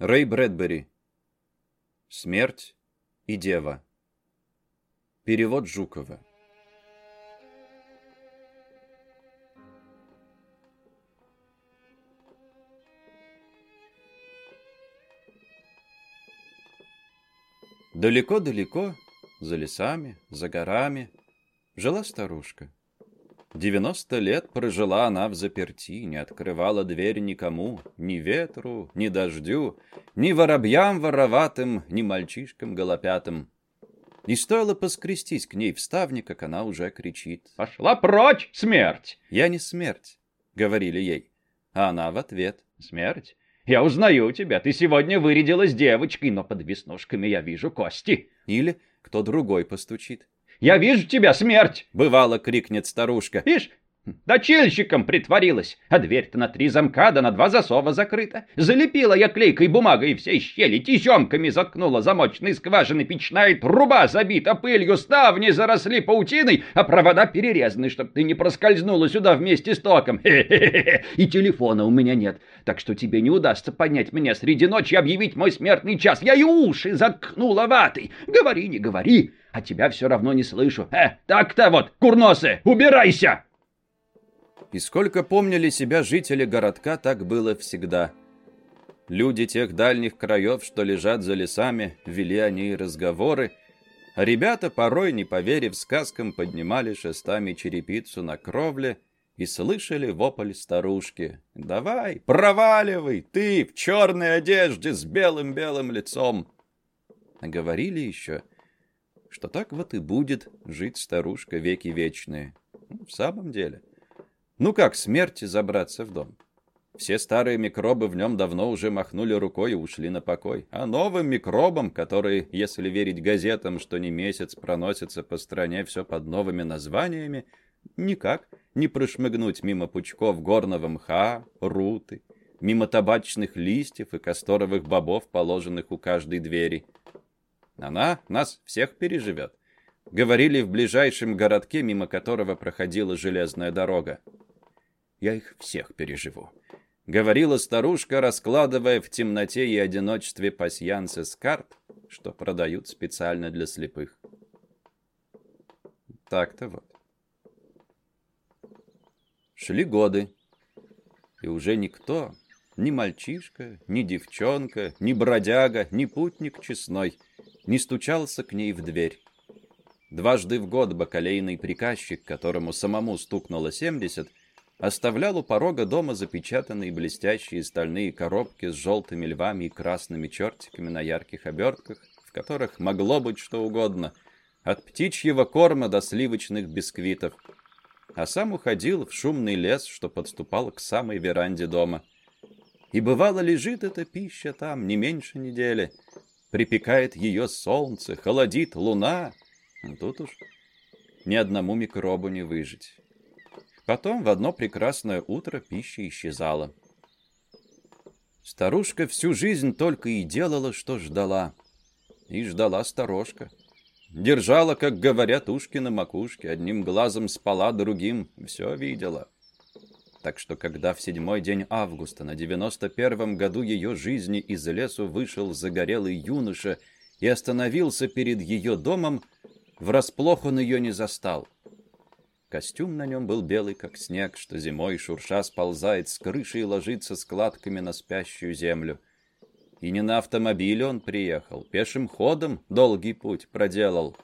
Рэй Брэдбери. Смерть и дева. Перевод Жукова. Далеко-далеко, за лесами, за горами, жила старушка. Девяносто лет прожила она в заперти, не открывала дверь никому, ни ветру, ни дождю, ни воробьям вороватым, ни мальчишкам голопятым. И стоило поскрестись к ней в ставне, как она уже кричит. «Пошла прочь, смерть!» «Я не смерть», — говорили ей. А она в ответ. «Смерть? Я узнаю тебя. Ты сегодня вырядилась девочкой, но под веснушками я вижу кости». Или кто другой постучит. Я вижу тебя, смерть!» — бывало крикнет старушка. «Ишь, Дочельщиком притворилась, а дверь-то на три замка да на два засова закрыта. Залепила я клейкой бумагой все щели, тесемками заткнула замочные скважины, печная труба забита пылью, ставни заросли паутиной, а провода перерезаны, чтоб ты не проскользнула сюда вместе с током. Хе -хе -хе. И телефона у меня нет, так что тебе не удастся поднять меня среди ночи и объявить мой смертный час. Я и уши заткнула ватой. Говори, не говори, а тебя все равно не слышу. Э, так-то вот, курносы, убирайся!» И сколько помнили себя жители городка, так было всегда. Люди тех дальних краев, что лежат за лесами, вели они разговоры, а ребята, порой, не поверив сказкам, поднимали шестами черепицу на кровле и слышали вопль старушки. «Давай, проваливай, ты в черной одежде с белым-белым лицом!» Говорили еще, что так вот и будет жить старушка веки вечные. Ну, в самом деле, ну как смерти забраться в дом? Все старые микробы в нем давно уже махнули рукой и ушли на покой. А новым микробам, которые, если верить газетам, что не месяц проносятся по стране все под новыми названиями, никак не прошмыгнуть мимо пучков горного мха, руты, мимо табачных листьев и касторовых бобов, положенных у каждой двери. Она нас всех переживет. Говорили в ближайшем городке, мимо которого проходила железная дорога. Я их всех переживу. Говорила старушка, раскладывая в темноте и одиночестве пасьянцы с карт, что продают специально для слепых. Так-то вот. Шли годы, и уже никто, ни мальчишка, ни девчонка, ни бродяга, ни путник честной, не стучался к ней в дверь. Дважды в год бакалейный приказчик, которому самому стукнуло семьдесят, оставлял у порога дома запечатанные блестящие стальные коробки с желтыми львами и красными чертиками на ярких обертках, в которых могло быть что угодно, от птичьего корма до сливочных бисквитов, а сам уходил в шумный лес, что подступал к самой веранде дома. И бывало лежит эта пища там не меньше недели, припекает ее солнце, холодит луна, тут уж ни одному микробу не выжить. Потом в одно прекрасное утро пища исчезала. Старушка всю жизнь только и делала, что ждала. И ждала сторожка. Держала, как говорят, ушки на макушке, одним глазом спала, другим все видела. Так что, когда в седьмой день августа на девяносто первом году ее жизни из лесу вышел загорелый юноша и остановился перед ее домом, врасплох он ее не застал. Костюм на нем был белый, как снег, что зимой шурша сползает с крыши и ложится складками на спящую землю. И не на автомобиле он приехал, пешим ходом долгий путь проделал,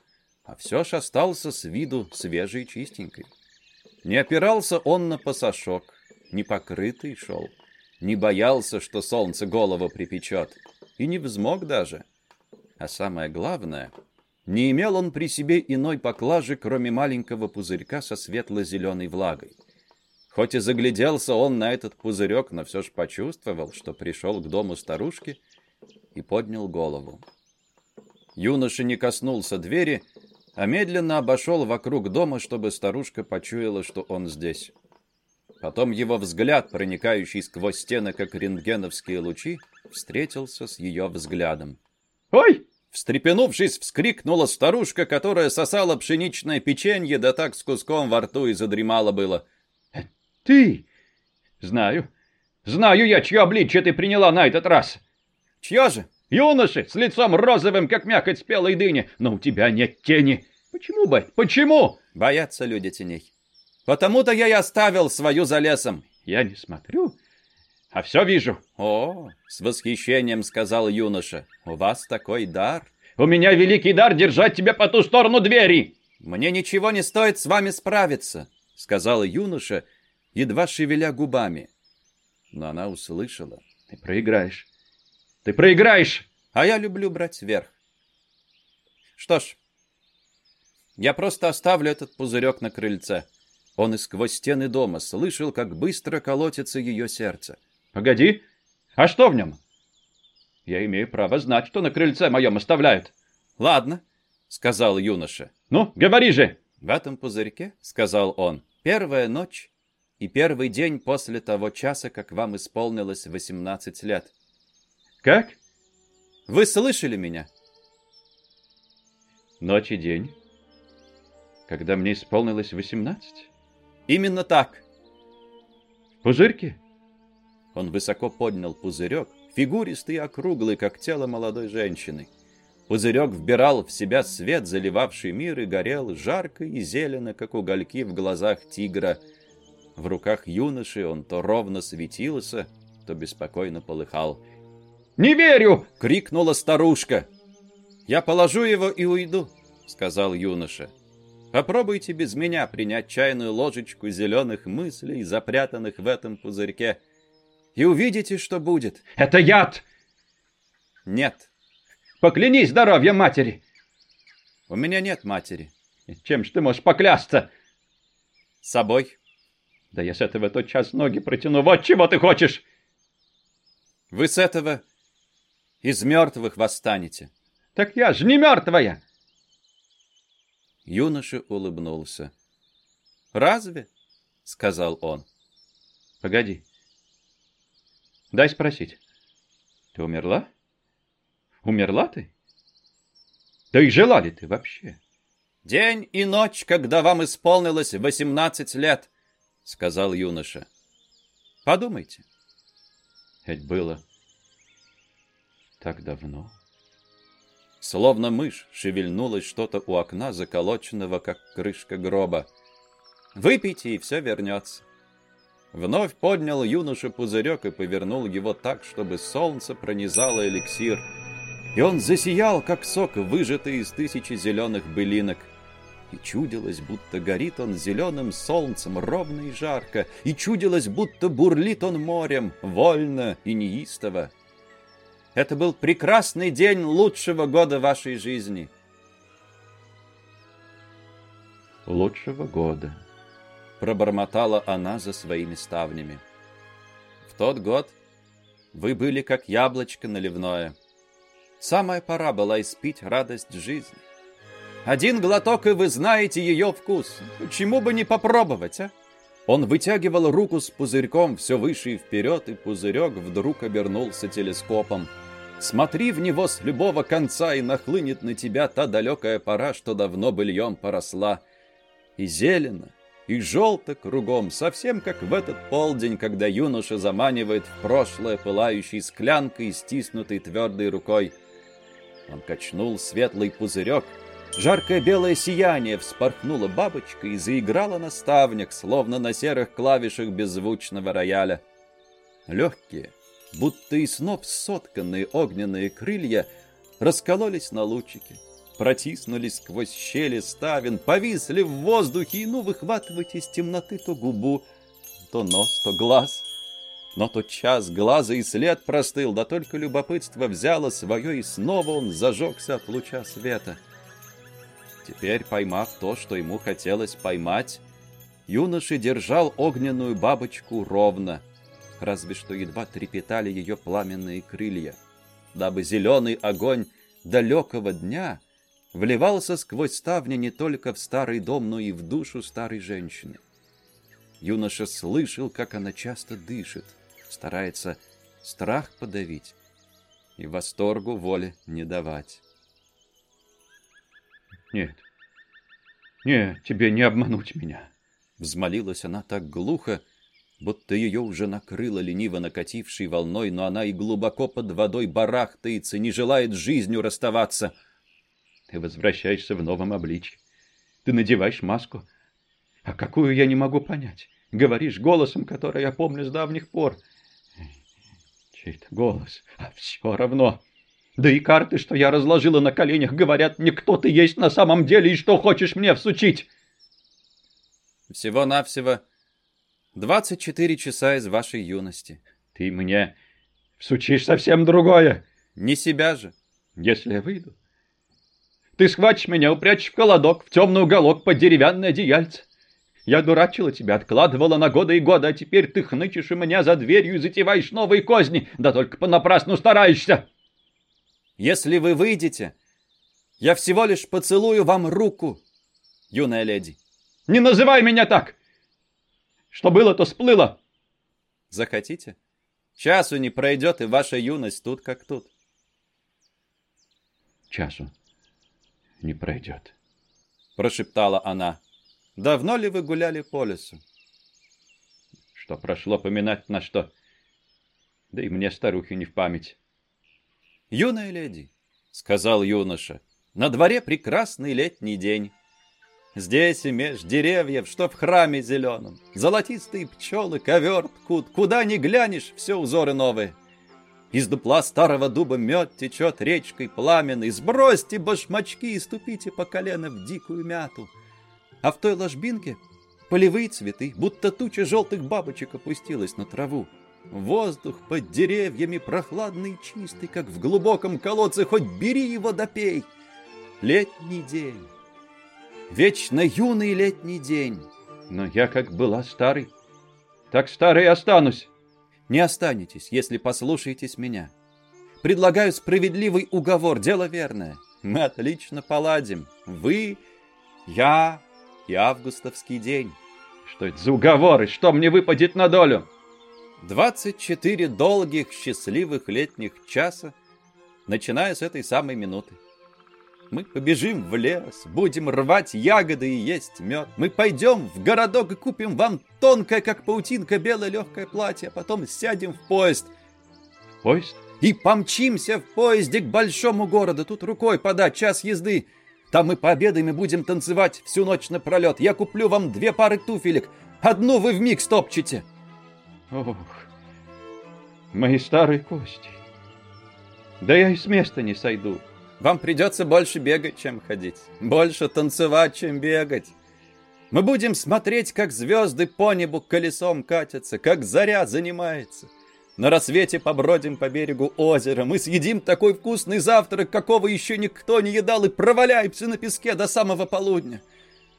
а все ж остался с виду свежий и чистенький. Не опирался он на пасашок, не покрытый шел, не боялся, что солнце голову припечет, и не взмок даже. А самое главное — не имел он при себе иной поклажи, кроме маленького пузырька со светло-зеленой влагой. Хоть и загляделся он на этот пузырек, но все ж почувствовал, что пришел к дому старушки и поднял голову. Юноша не коснулся двери, а медленно обошел вокруг дома, чтобы старушка почуяла, что он здесь. Потом его взгляд, проникающий сквозь стены, как рентгеновские лучи, встретился с ее взглядом. «Ой!» Встрепенувшись, вскрикнула старушка, которая сосала пшеничное печенье, да так с куском во рту и задремала было. «Ты? Знаю. Знаю я, чье обличье ты приняла на этот раз. Чье же? Юноши с лицом розовым, как мякоть спелой дыни, но у тебя нет тени. Почему бы? Почему? Боятся люди теней. Потому-то я и оставил свою за лесом. Я не смотрю, а все вижу. О, с восхищением сказал юноша, у вас такой дар. У меня великий дар держать тебя по ту сторону двери. Мне ничего не стоит с вами справиться, сказал юноша, едва шевеля губами. Но она услышала. Ты проиграешь. Ты проиграешь. А я люблю брать верх. Что ж, я просто оставлю этот пузырек на крыльце. Он и сквозь стены дома слышал, как быстро колотится ее сердце. Погоди, а что в нем? Я имею право знать, что на крыльце моем оставляют. Ладно, сказал юноша. Ну, говори же. В этом пузырьке, сказал он, первая ночь и первый день после того часа, как вам исполнилось восемнадцать лет. Как? Вы слышали меня? Ночь и день, когда мне исполнилось восемнадцать? Именно так. В пузырьке? Он высоко поднял пузырек, фигуристый и округлый, как тело молодой женщины. Пузырек вбирал в себя свет, заливавший мир, и горел жарко и зелено, как угольки в глазах тигра. В руках юноши он то ровно светился, то беспокойно полыхал. «Не верю!» — крикнула старушка. «Я положу его и уйду», — сказал юноша. Попробуйте без меня принять чайную ложечку зеленых мыслей, запрятанных в этом пузырьке, и увидите, что будет. Это яд! Нет. Поклянись здоровьем матери. У меня нет матери. Чем ж ты можешь поклясться? С собой. Да я с этого тотчас ноги протяну. Вот чего ты хочешь! Вы с этого из мертвых восстанете. Так я же не мертвая. Юноша улыбнулся. «Разве?» — сказал он. «Погоди. Дай спросить. Ты умерла? Умерла ты? Да и жила ли ты вообще?» «День и ночь, когда вам исполнилось восемнадцать лет», — сказал юноша. «Подумайте». «Ведь было так давно». Словно мышь шевельнулось что-то у окна, заколоченного, как крышка гроба. «Выпейте, и все вернется». Вновь поднял юноша пузырек и повернул его так, чтобы солнце пронизало эликсир. И он засиял, как сок, выжатый из тысячи зеленых былинок. И чудилось, будто горит он зеленым солнцем ровно и жарко, и чудилось, будто бурлит он морем, вольно и неистово. Это был прекрасный день лучшего года вашей жизни. Лучшего года, пробормотала она за своими ставнями. В тот год вы были как яблочко наливное. Самая пора была испить радость жизни. Один глоток, и вы знаете ее вкус. Почему бы не попробовать, а? Он вытягивал руку с пузырьком все выше и вперед, и пузырек вдруг обернулся телескопом. Смотри в него с любого конца, и нахлынет на тебя та далекая пора, что давно быльем поросла. И зелено, и желто кругом, совсем как в этот полдень, когда юноша заманивает в прошлое пылающей склянкой, стиснутой твердой рукой. Он качнул светлый пузырек, жаркое белое сияние вспорхнуло бабочкой и заиграло на ставнях, словно на серых клавишах беззвучного рояля. Легкие, будто из снов сотканные огненные крылья раскололись на лучики, протиснулись сквозь щели ставен, повисли в воздухе и ну выхватывать из темноты то губу, то нос, то глаз. Но тот час глаза и след простыл, да только любопытство взяло свое, и снова он зажегся от луча света. Теперь, поймав то, что ему хотелось поймать, юноша держал огненную бабочку ровно — разве что едва трепетали ее пламенные крылья, дабы зеленый огонь далекого дня вливался сквозь ставни не только в старый дом, но и в душу старой женщины. Юноша слышал, как она часто дышит, старается страх подавить и восторгу воли не давать. «Нет, нет, тебе не обмануть меня!» Взмолилась она так глухо, будто ее уже накрыло лениво накатившей волной, но она и глубоко под водой барахтается, не желает с жизнью расставаться. Ты возвращаешься в новом обличье. Ты надеваешь маску. А какую я не могу понять. Говоришь голосом, который я помню с давних пор. Чей-то голос. А все равно. Да и карты, что я разложила на коленях, говорят мне, кто ты есть на самом деле и что хочешь мне всучить. Всего-навсего 24 часа из вашей юности. Ты мне всучишь совсем другое. Не себя же. Если я выйду, ты схватишь меня, упрячешь в колодок, в темный уголок под деревянное одеяльце. Я дурачила тебя, откладывала на годы и годы, а теперь ты хнычешь у меня за дверью и затеваешь новые козни, да только понапрасну стараешься. Если вы выйдете, я всего лишь поцелую вам руку, юная леди. Не называй меня так! Что было, то сплыло. Захотите? Часу не пройдет, и ваша юность тут как тут. Часу не пройдет, прошептала она. Давно ли вы гуляли по лесу? Что прошло поминать на что? Да и мне, старухи, не в память. Юная леди, сказал юноша, на дворе прекрасный летний день. Здесь и меж деревьев, что в храме зеленом. Золотистые пчелы, ковер ткут. Куда ни глянешь, все узоры новые. Из дупла старого дуба мед течет речкой пламенной. Сбросьте башмачки и ступите по колено в дикую мяту. А в той ложбинке полевые цветы, будто туча желтых бабочек опустилась на траву. Воздух под деревьями прохладный и чистый, как в глубоком колодце, хоть бери его да пей. Летний день, вечно юный летний день. Но я как была старый, так старый останусь. Не останетесь, если послушаетесь меня. Предлагаю справедливый уговор, дело верное. Мы отлично поладим. Вы, я и августовский день. Что это за уговоры? Что мне выпадет на долю? 24 долгих счастливых летних часа, начиная с этой самой минуты. Мы побежим в лес, будем рвать ягоды и есть мед. Мы пойдем в городок и купим вам тонкое, как паутинка, белое легкое платье, а потом сядем в поезд. В поезд? И помчимся в поезде к большому городу. Тут рукой подать, час езды. Там мы пообедаем и будем танцевать всю ночь напролет. Я куплю вам две пары туфелек. Одну вы вмиг стопчете. Ох, мои старые кости. Да я и с места не сойду. Вам придется больше бегать, чем ходить. Больше танцевать, чем бегать. Мы будем смотреть, как звезды по небу колесом катятся, как заря занимается. На рассвете побродим по берегу озера. Мы съедим такой вкусный завтрак, какого еще никто не едал, и проваляемся на песке до самого полудня.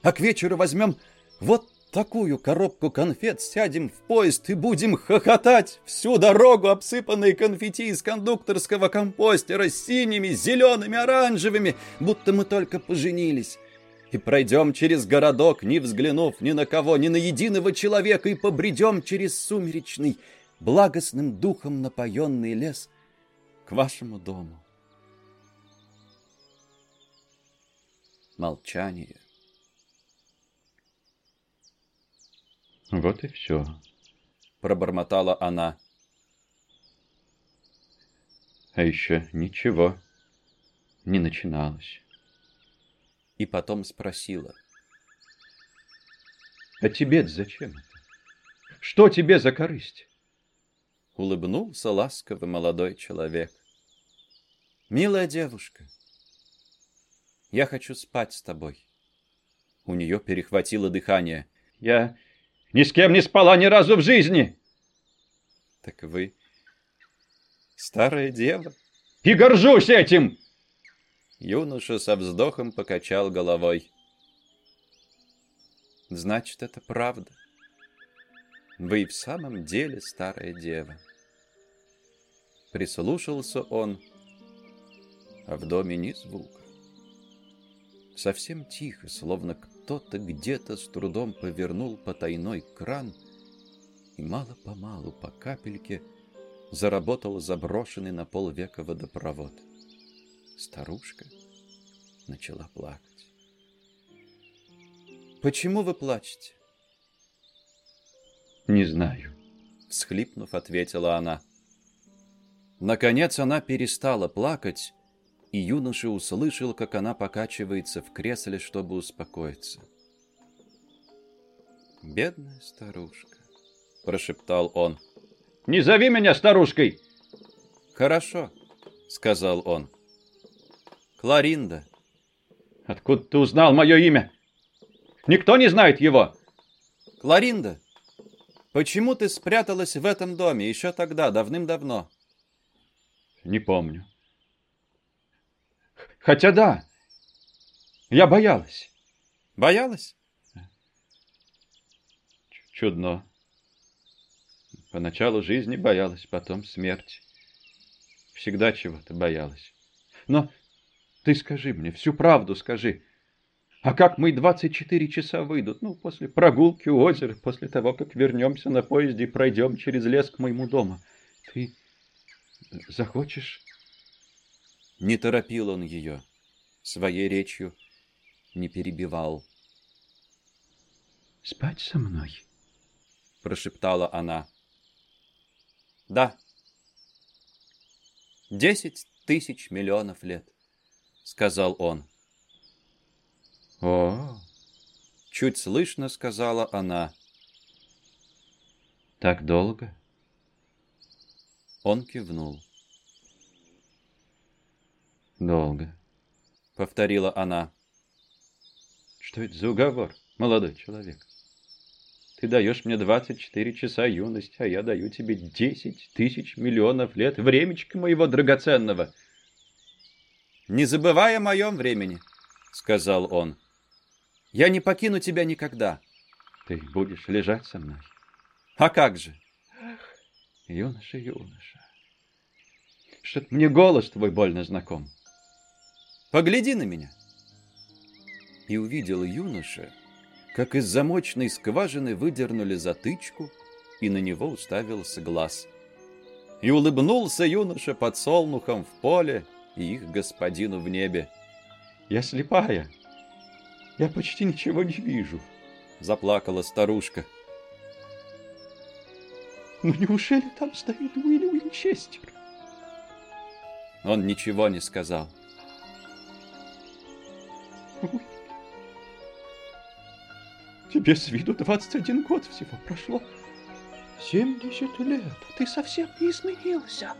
А к вечеру возьмем вот такую коробку конфет, сядем в поезд и будем хохотать всю дорогу, обсыпанные конфетти из кондукторского компостера синими, зелеными, оранжевыми, будто мы только поженились. И пройдем через городок, не взглянув ни на кого, ни на единого человека, и побредем через сумеречный, благостным духом напоенный лес к вашему дому. Молчание. Вот и все. Пробормотала она. А еще ничего не начиналось. И потом спросила. А тебе зачем это? Что тебе за корысть? Улыбнулся ласково молодой человек. Милая девушка, я хочу спать с тобой. У нее перехватило дыхание. Я ни с кем не спала ни разу в жизни. Так вы старая дева. И горжусь этим. Юноша со вздохом покачал головой. Значит, это правда. Вы и в самом деле старая дева. Прислушался он, а в доме ни звука. Совсем тихо, словно кто-то где-то с трудом повернул потайной кран, и мало-помалу по капельке заработал заброшенный на полвека водопровод. Старушка начала плакать. «Почему вы плачете?» Не знаю. Всхлипнув, ответила она. Наконец она перестала плакать, и юноша услышал, как она покачивается в кресле, чтобы успокоиться. «Бедная старушка», — прошептал он. «Не зови меня старушкой!» «Хорошо», — сказал он. «Кларинда». «Откуда ты узнал мое имя? Никто не знает его!» «Кларинда, почему ты спряталась в этом доме еще тогда, давным-давно?» «Не помню». «Хотя да, я боялась». «Боялась?» Чудно. Поначалу жизни боялась, потом смерти. Всегда чего-то боялась. Но ты скажи мне, всю правду скажи. А как мы 24 часа выйдут? Ну, после прогулки у озера, после того, как вернемся на поезде и пройдем через лес к моему дому. Ты захочешь? Не торопил он ее. Своей речью не перебивал. Спать со мной? прошептала она. Да. Десять тысяч миллионов лет, сказал он. О, чуть слышно сказала она. Так долго? Он кивнул. Долго, повторила она. Что это за уговор, молодой человек? Ты даешь мне 24 часа юности, а я даю тебе 10 тысяч миллионов лет времечка моего драгоценного. «Не забывай о моем времени», — сказал он. «Я не покину тебя никогда». «Ты будешь лежать со мной». «А как же?» «Ах, юноша, юноша, что-то мне голос твой больно знаком». «Погляди на меня». И увидел юноша, как из замочной скважины выдернули затычку, и на него уставился глаз. И улыбнулся юноша под солнухом в поле и их господину в небе. «Я слепая, я почти ничего не вижу», — заплакала старушка. «Но неужели там стоит Уилли Уинчестер?» Он ничего не сказал. Тебе с виду 21 год всего прошло. 70 лет, ты совсем не изменился.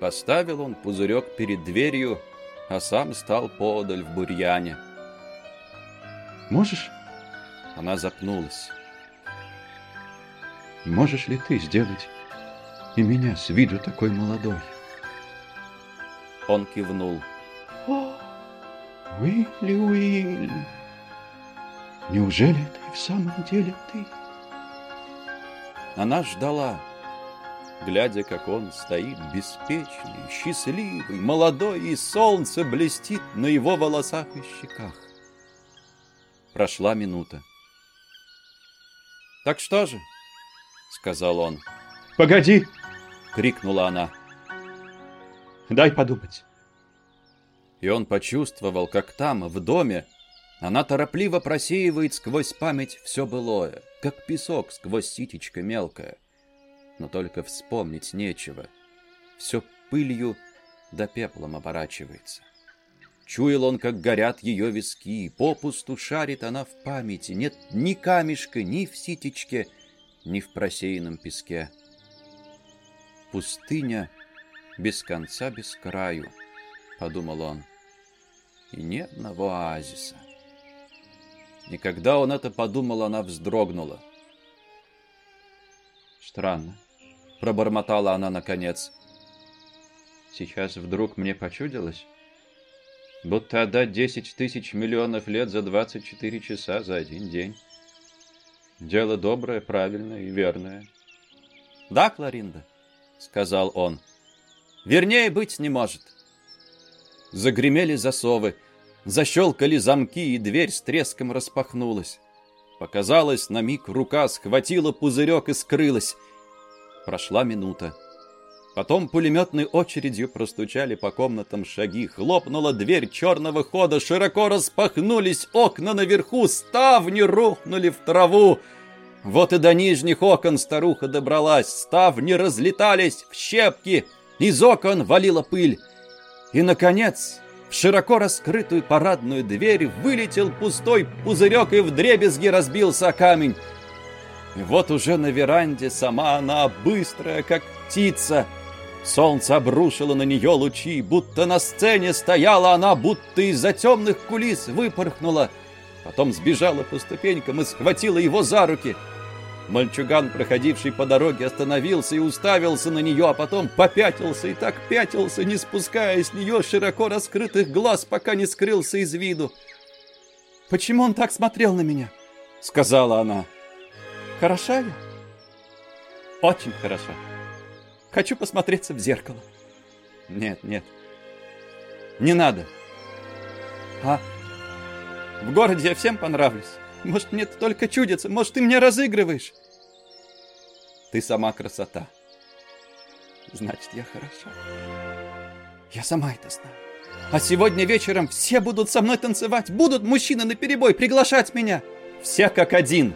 Поставил он пузырек перед дверью, а сам стал подаль в бурьяне. Можешь? Она запнулась. Можешь ли ты сделать и меня с виду такой молодой? Он кивнул. Уилли, Уилли. Неужели это и в самом деле ты? Она ждала, глядя, как он стоит беспечный, счастливый, молодой, и солнце блестит на его волосах и щеках. Прошла минута. «Так что же?» — сказал он. «Погоди!» — крикнула она. «Дай подумать». И он почувствовал, как там, в доме, она торопливо просеивает сквозь память все былое, как песок сквозь ситечко мелкое. Но только вспомнить нечего. Все пылью да пеплом оборачивается. Чуял он, как горят ее виски, попусту шарит она в памяти. Нет ни камешка, ни в ситечке, ни в просеянном песке. Пустыня без конца, без краю, подумал он, и ни одного оазиса. И когда он это подумал, она вздрогнула. Странно, пробормотала она наконец. Сейчас вдруг мне почудилось, будто отдать десять тысяч миллионов лет за двадцать четыре часа за один день. Дело доброе, правильное и верное. Да, Кларинда, сказал он. Вернее быть не может. Загремели засовы. Защелкали замки, и дверь с треском распахнулась. Показалось, на миг рука схватила пузырек и скрылась. Прошла минута. Потом пулеметной очередью простучали по комнатам шаги. Хлопнула дверь черного хода, широко распахнулись окна наверху, ставни рухнули в траву. Вот и до нижних окон старуха добралась, ставни разлетались в щепки, из окон валила пыль. И, наконец, в широко раскрытую парадную дверь вылетел пустой пузырек и вдребезги разбился камень. И вот уже на веранде сама она, быстрая, как птица. Солнце обрушило на нее лучи, будто на сцене стояла она, будто из-за темных кулис выпорхнула. Потом сбежала по ступенькам и схватила его за руки — Мальчуган, проходивший по дороге, остановился и уставился на нее, а потом попятился и так пятился, не спуская с нее широко раскрытых глаз, пока не скрылся из виду. «Почему он так смотрел на меня?» — сказала она. «Хороша я?» «Очень хороша. Хочу посмотреться в зеркало». «Нет, нет, не надо. А в городе я всем понравлюсь. Может, мне только чудится, может, ты мне разыгрываешь. Ты сама красота. Значит, я хороша. Я сама это знаю. А сегодня вечером все будут со мной танцевать, будут мужчины на перебой приглашать меня. Все как один.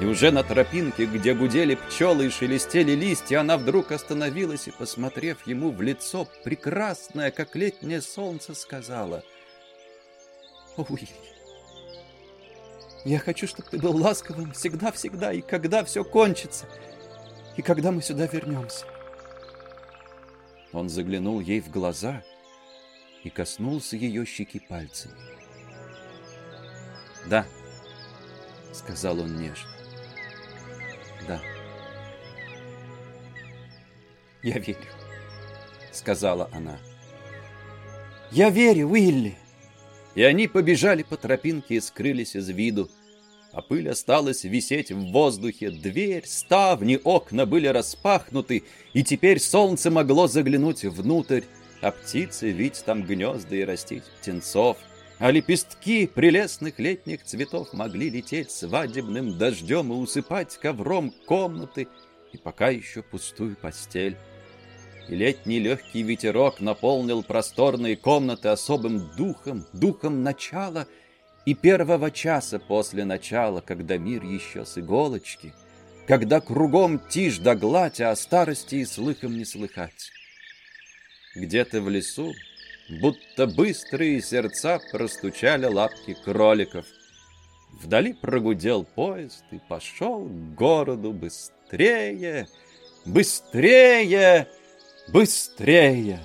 И уже на тропинке, где гудели пчелы и шелестели листья, она вдруг остановилась и, посмотрев ему в лицо, прекрасное, как летнее солнце, сказала, «Уильям, я хочу, чтобы ты был ласковым всегда-всегда, и когда все кончится, и когда мы сюда вернемся. Он заглянул ей в глаза и коснулся ее щеки пальцами. «Да», — сказал он нежно, — «да». «Я верю», — сказала она. «Я верю, Уилли!» И они побежали по тропинке и скрылись из виду. А пыль осталась висеть в воздухе. Дверь, ставни, окна были распахнуты, и теперь солнце могло заглянуть внутрь, а птицы видеть там гнезда и растить птенцов. А лепестки прелестных летних цветов могли лететь свадебным дождем и усыпать ковром комнаты и пока еще пустую постель летний легкий ветерок наполнил просторные комнаты особым духом, духом начала и первого часа после начала, когда мир еще с иголочки, когда кругом тишь да гладь, а о старости и слыхом не слыхать. Где-то в лесу, будто быстрые сердца простучали лапки кроликов. Вдали прогудел поезд и пошел к городу быстрее, быстрее! Быстрее!